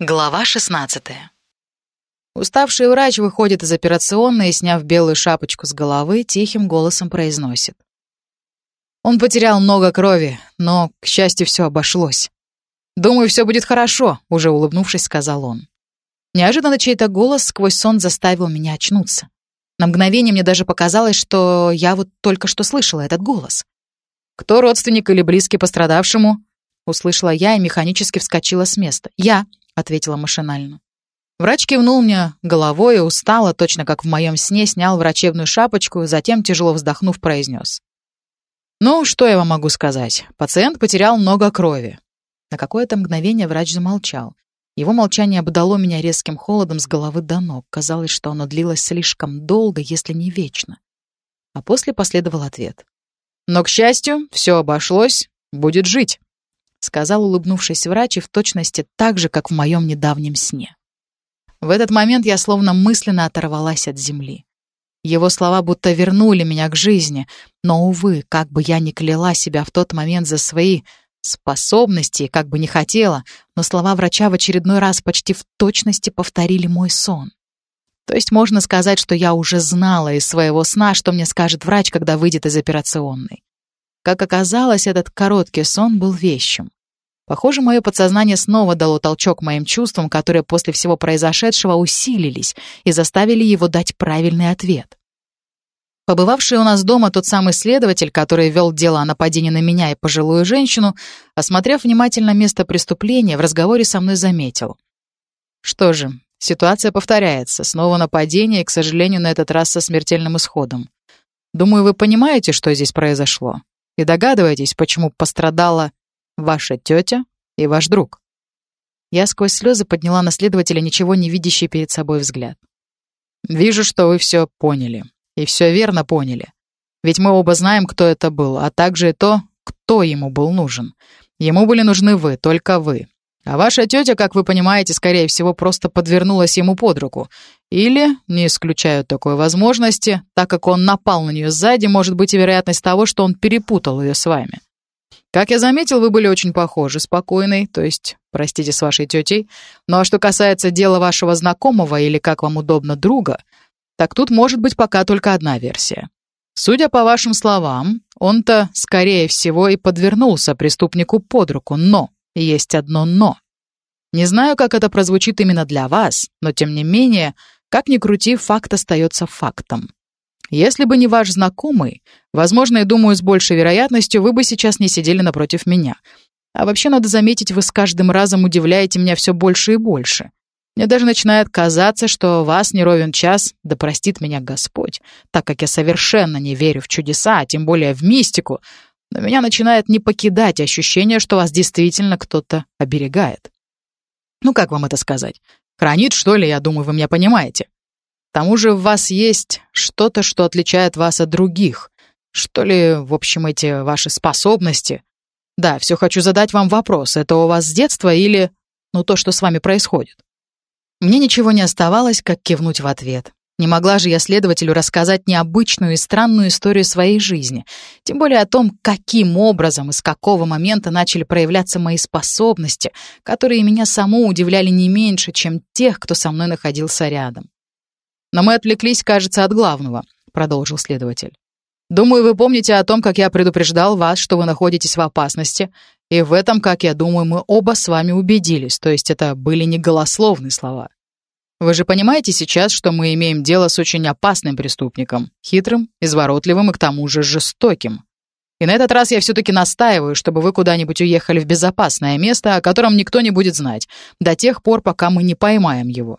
Глава 16. Уставший врач выходит из операционной и, сняв белую шапочку с головы, тихим голосом произносит. Он потерял много крови, но, к счастью, все обошлось. «Думаю, все будет хорошо», — уже улыбнувшись, сказал он. Неожиданно чей-то голос сквозь сон заставил меня очнуться. На мгновение мне даже показалось, что я вот только что слышала этот голос. «Кто родственник или близкий пострадавшему?» Услышала я и механически вскочила с места. «Я», — ответила машинально. Врач кивнул мне головой и устало, точно как в моем сне, снял врачебную шапочку, затем, тяжело вздохнув, произнес. «Ну, что я вам могу сказать? Пациент потерял много крови». На какое-то мгновение врач замолчал. Его молчание обдало меня резким холодом с головы до ног. Казалось, что оно длилось слишком долго, если не вечно. А после последовал ответ. «Но, к счастью, все обошлось, будет жить» сказал улыбнувшись врач и в точности так же, как в моем недавнем сне. В этот момент я словно мысленно оторвалась от земли. Его слова будто вернули меня к жизни, но, увы, как бы я ни кляла себя в тот момент за свои способности, как бы не хотела, но слова врача в очередной раз почти в точности повторили мой сон. То есть можно сказать, что я уже знала из своего сна, что мне скажет врач, когда выйдет из операционной. Как оказалось, этот короткий сон был вещим. Похоже, мое подсознание снова дало толчок моим чувствам, которые после всего произошедшего усилились и заставили его дать правильный ответ. Побывавший у нас дома тот самый следователь, который вел дело о нападении на меня и пожилую женщину, осмотрев внимательно место преступления, в разговоре со мной заметил. Что же, ситуация повторяется. Снова нападение, и, к сожалению, на этот раз со смертельным исходом. Думаю, вы понимаете, что здесь произошло. И догадываетесь, почему пострадала ваша тетя и ваш друг». Я сквозь слезы подняла на следователя ничего не видящий перед собой взгляд. «Вижу, что вы все поняли. И все верно поняли. Ведь мы оба знаем, кто это был, а также и то, кто ему был нужен. Ему были нужны вы, только вы. А ваша тетя, как вы понимаете, скорее всего, просто подвернулась ему под руку. Или, не исключаю такой возможности, так как он напал на нее сзади, может быть и вероятность того, что он перепутал ее с вами. Как я заметил, вы были очень похожи, спокойной, то есть, простите, с вашей тетей. Ну а что касается дела вашего знакомого или, как вам удобно, друга, так тут может быть пока только одна версия. Судя по вашим словам, он-то, скорее всего, и подвернулся преступнику под руку, но есть одно «но». Не знаю, как это прозвучит именно для вас, но тем не менее, как ни крути, факт остается фактом. Если бы не ваш знакомый, возможно, я думаю, с большей вероятностью вы бы сейчас не сидели напротив меня. А вообще, надо заметить, вы с каждым разом удивляете меня все больше и больше. Мне даже начинает казаться, что вас не ровен час, да простит меня Господь, так как я совершенно не верю в чудеса, а тем более в мистику, но меня начинает не покидать ощущение, что вас действительно кто-то оберегает. Ну, как вам это сказать? Хранит, что ли, я думаю, вы меня понимаете. Тому же в вас есть что-то, что отличает вас от других. Что ли, в общем, эти ваши способности? Да, все хочу задать вам вопрос. Это у вас с детства или... Ну, то, что с вами происходит? Мне ничего не оставалось, как кивнуть в ответ. Не могла же я следователю рассказать необычную и странную историю своей жизни, тем более о том, каким образом и с какого момента начали проявляться мои способности, которые меня саму удивляли не меньше, чем тех, кто со мной находился рядом. Но мы отвлеклись, кажется, от главного», — продолжил следователь. «Думаю, вы помните о том, как я предупреждал вас, что вы находитесь в опасности, и в этом, как я думаю, мы оба с вами убедились, то есть это были не голословные слова. Вы же понимаете сейчас, что мы имеем дело с очень опасным преступником, хитрым, изворотливым и к тому же жестоким. И на этот раз я все-таки настаиваю, чтобы вы куда-нибудь уехали в безопасное место, о котором никто не будет знать, до тех пор, пока мы не поймаем его.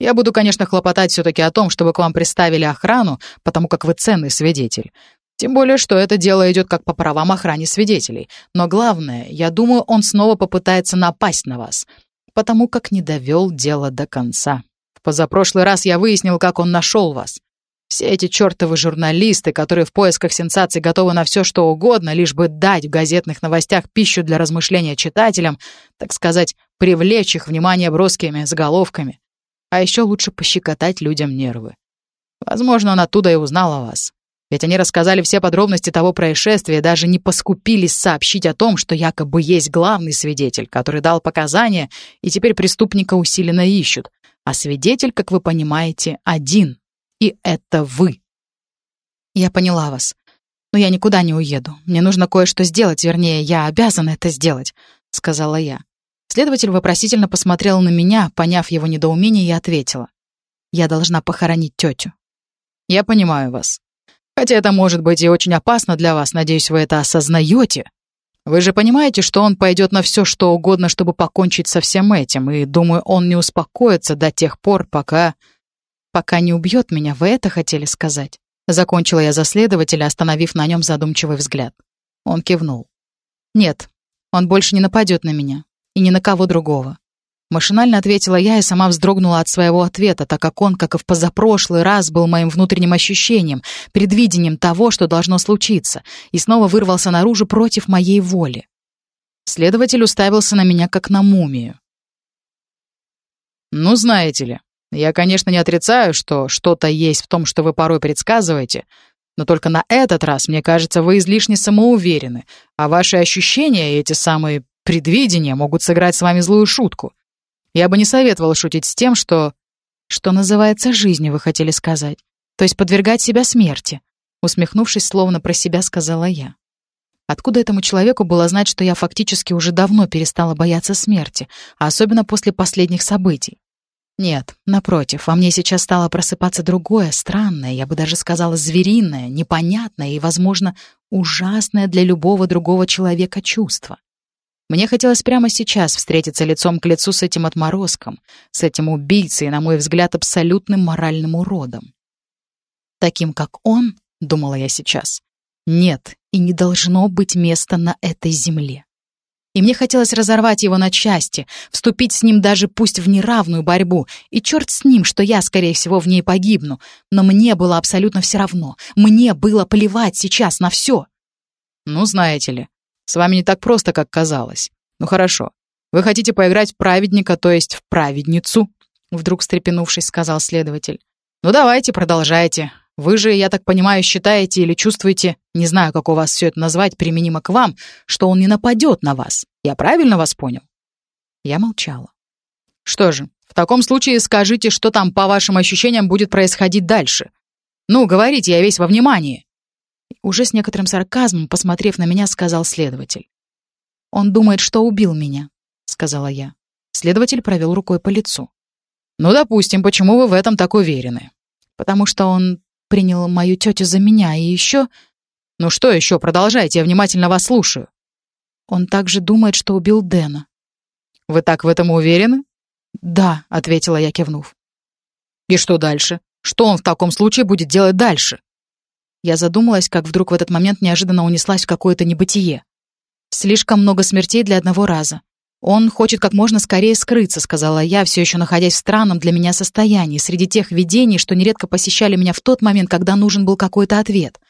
Я буду, конечно, хлопотать все-таки о том, чтобы к вам приставили охрану, потому как вы ценный свидетель. Тем более, что это дело идет как по правам охране свидетелей. Но главное, я думаю, он снова попытается напасть на вас, потому как не довел дело до конца. В позапрошлый раз я выяснил, как он нашел вас. Все эти чертовы журналисты, которые в поисках сенсаций готовы на все, что угодно, лишь бы дать в газетных новостях пищу для размышления читателям, так сказать, привлечь их внимание броскими заголовками. А еще лучше пощекотать людям нервы. Возможно, он оттуда и узнал о вас. Ведь они рассказали все подробности того происшествия, даже не поскупились сообщить о том, что якобы есть главный свидетель, который дал показания, и теперь преступника усиленно ищут. А свидетель, как вы понимаете, один. И это вы. Я поняла вас. Но я никуда не уеду. Мне нужно кое-что сделать, вернее, я обязана это сделать, сказала я. Следователь вопросительно посмотрел на меня, поняв его недоумение, и ответила. Я должна похоронить тетю. Я понимаю вас. Хотя это может быть и очень опасно для вас, надеюсь, вы это осознаете. Вы же понимаете, что он пойдет на все, что угодно, чтобы покончить со всем этим, и, думаю, он не успокоится до тех пор, пока... Пока не убьет меня, вы это хотели сказать? Закончила я за следователя, остановив на нем задумчивый взгляд. Он кивнул. Нет, он больше не нападет на меня. И ни на кого другого. Машинально ответила я и сама вздрогнула от своего ответа, так как он, как и в позапрошлый раз, был моим внутренним ощущением, предвидением того, что должно случиться, и снова вырвался наружу против моей воли. Следователь уставился на меня, как на мумию. «Ну, знаете ли, я, конечно, не отрицаю, что что-то есть в том, что вы порой предсказываете, но только на этот раз, мне кажется, вы излишне самоуверены, а ваши ощущения и эти самые предвидения могут сыграть с вами злую шутку. Я бы не советовала шутить с тем, что... Что называется жизнью, вы хотели сказать. То есть подвергать себя смерти. Усмехнувшись, словно про себя, сказала я. Откуда этому человеку было знать, что я фактически уже давно перестала бояться смерти, а особенно после последних событий? Нет, напротив, во мне сейчас стало просыпаться другое, странное, я бы даже сказала звериное, непонятное и, возможно, ужасное для любого другого человека чувство. Мне хотелось прямо сейчас встретиться лицом к лицу с этим отморозком, с этим убийцей, на мой взгляд, абсолютным моральным уродом. Таким, как он, думала я сейчас, нет и не должно быть места на этой земле. И мне хотелось разорвать его на части, вступить с ним даже пусть в неравную борьбу, и черт с ним, что я, скорее всего, в ней погибну. Но мне было абсолютно все равно. Мне было плевать сейчас на все. Ну, знаете ли, с вами не так просто, как казалось. Ну хорошо. Вы хотите поиграть в праведника, то есть в праведницу?» Вдруг встрепенувшись, сказал следователь. «Ну давайте, продолжайте. Вы же, я так понимаю, считаете или чувствуете, не знаю, как у вас все это назвать, применимо к вам, что он не нападет на вас. Я правильно вас понял?» Я молчала. «Что же, в таком случае скажите, что там, по вашим ощущениям, будет происходить дальше. Ну, говорите, я весь во внимании». Уже с некоторым сарказмом, посмотрев на меня, сказал следователь. «Он думает, что убил меня», — сказала я. Следователь провел рукой по лицу. «Ну, допустим, почему вы в этом так уверены?» «Потому что он принял мою тетю за меня, и еще...» «Ну что еще? Продолжайте, я внимательно вас слушаю». «Он также думает, что убил Дэна». «Вы так в этом уверены?» «Да», — ответила я, кивнув. «И что дальше? Что он в таком случае будет делать дальше?» Я задумалась, как вдруг в этот момент неожиданно унеслась в какое-то небытие. Слишком много смертей для одного раза. Он хочет как можно скорее скрыться, сказала я, все еще находясь в странном для меня состоянии, среди тех видений, что нередко посещали меня в тот момент, когда нужен был какой-то ответ.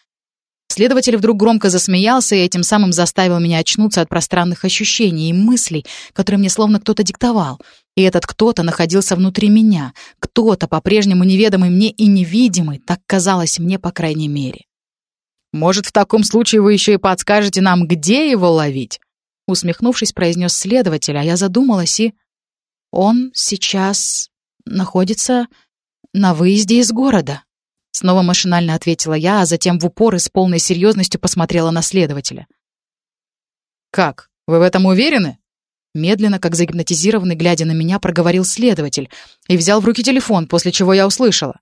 Следователь вдруг громко засмеялся и этим самым заставил меня очнуться от пространных ощущений и мыслей, которые мне словно кто-то диктовал. И этот кто-то находился внутри меня, кто-то по-прежнему неведомый мне и невидимый, так казалось мне, по крайней мере. «Может, в таком случае вы еще и подскажете нам, где его ловить?» Усмехнувшись, произнес следователь, а я задумалась и... «Он сейчас находится на выезде из города». Снова машинально ответила я, а затем в упор и с полной серьезностью посмотрела на следователя. «Как? Вы в этом уверены?» Медленно, как загипнотизированный, глядя на меня, проговорил следователь и взял в руки телефон, после чего я услышала.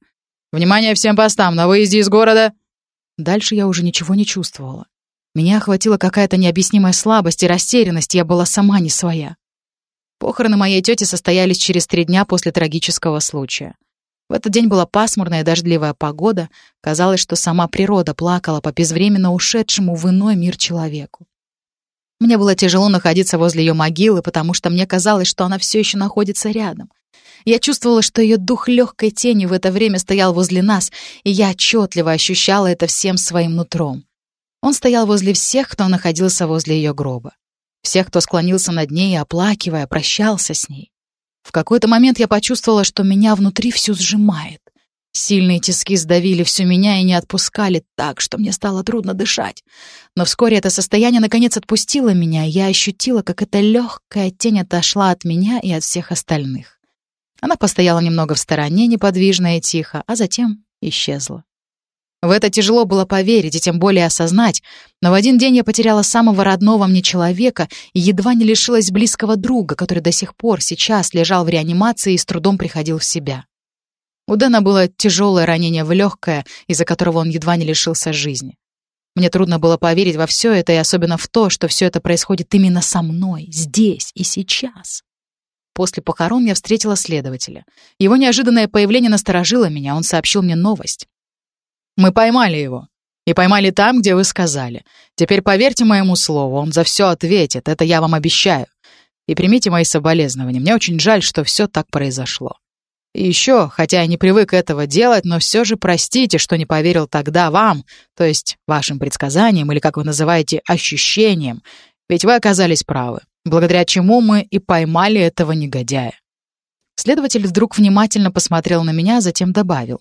«Внимание всем постам! На выезде из города...» Дальше я уже ничего не чувствовала. Меня охватила какая-то необъяснимая слабость и растерянность, я была сама не своя. Похороны моей тети состоялись через три дня после трагического случая. В этот день была пасмурная дождливая погода. Казалось, что сама природа плакала по безвременно ушедшему в иной мир человеку. Мне было тяжело находиться возле ее могилы, потому что мне казалось, что она все еще находится рядом. Я чувствовала, что ее дух легкой тени в это время стоял возле нас, и я отчетливо ощущала это всем своим нутром. Он стоял возле всех, кто находился возле ее гроба. Всех, кто склонился над ней, оплакивая, прощался с ней. В какой-то момент я почувствовала, что меня внутри всю сжимает. Сильные тиски сдавили всю меня и не отпускали так, что мне стало трудно дышать. Но вскоре это состояние наконец отпустило меня, и я ощутила, как эта легкая тень отошла от меня и от всех остальных. Она постояла немного в стороне, неподвижно и тихо, а затем исчезла. В это тяжело было поверить и тем более осознать, но в один день я потеряла самого родного мне человека и едва не лишилась близкого друга, который до сих пор сейчас лежал в реанимации и с трудом приходил в себя. У Дэна было тяжелое ранение в легкое, из-за которого он едва не лишился жизни. Мне трудно было поверить во все это, и особенно в то, что все это происходит именно со мной, здесь и сейчас. После похорон я встретила следователя. Его неожиданное появление насторожило меня, он сообщил мне новость. Мы поймали его. И поймали там, где вы сказали. Теперь поверьте моему слову, он за все ответит, это я вам обещаю. И примите мои соболезнования. Мне очень жаль, что все так произошло. И еще, хотя я не привык этого делать, но все же простите, что не поверил тогда вам, то есть вашим предсказаниям или, как вы называете, ощущениям. Ведь вы оказались правы, благодаря чему мы и поймали этого негодяя. Следователь вдруг внимательно посмотрел на меня, затем добавил.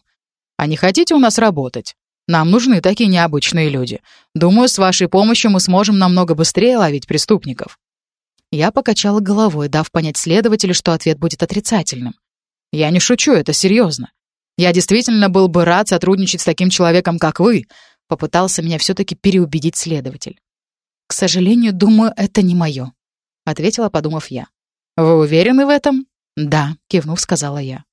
А не хотите у нас работать? Нам нужны такие необычные люди. Думаю, с вашей помощью мы сможем намного быстрее ловить преступников». Я покачала головой, дав понять следователю, что ответ будет отрицательным. «Я не шучу, это серьезно. Я действительно был бы рад сотрудничать с таким человеком, как вы», попытался меня все-таки переубедить следователь. «К сожалению, думаю, это не мое», — ответила, подумав я. «Вы уверены в этом?» «Да», — кивнув, сказала я.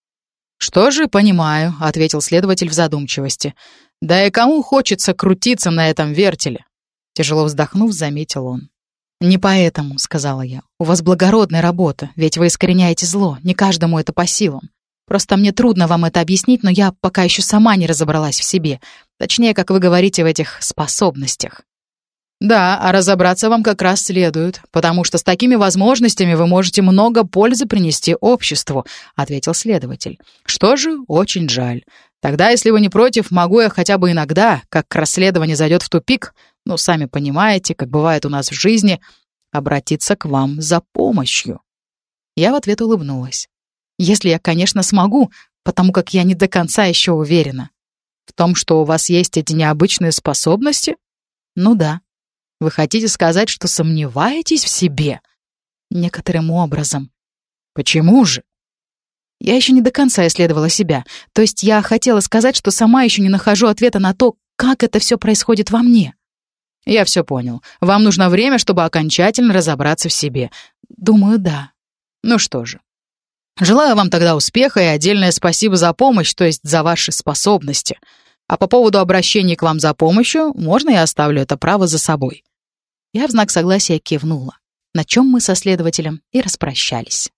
«Что же, понимаю», — ответил следователь в задумчивости. «Да и кому хочется крутиться на этом вертеле?» Тяжело вздохнув, заметил он. «Не поэтому», — сказала я. «У вас благородная работа, ведь вы искореняете зло. Не каждому это по силам. Просто мне трудно вам это объяснить, но я пока еще сама не разобралась в себе. Точнее, как вы говорите, в этих способностях. Да, а разобраться вам как раз следует, потому что с такими возможностями вы можете много пользы принести обществу, ответил следователь. Что же, очень жаль. Тогда, если вы не против, могу я хотя бы иногда, как расследование зайдет в тупик, ну, сами понимаете, как бывает у нас в жизни, обратиться к вам за помощью. Я в ответ улыбнулась. Если я, конечно, смогу, потому как я не до конца еще уверена. В том, что у вас есть эти необычные способности? Ну да. Вы хотите сказать, что сомневаетесь в себе? Некоторым образом. Почему же? Я еще не до конца исследовала себя. То есть я хотела сказать, что сама еще не нахожу ответа на то, как это все происходит во мне. Я все понял. Вам нужно время, чтобы окончательно разобраться в себе. Думаю, да. Ну что же. Желаю вам тогда успеха и отдельное спасибо за помощь, то есть за ваши способности. А по поводу обращения к вам за помощью, можно я оставлю это право за собой?» Я в знак согласия кивнула, на чем мы со следователем и распрощались.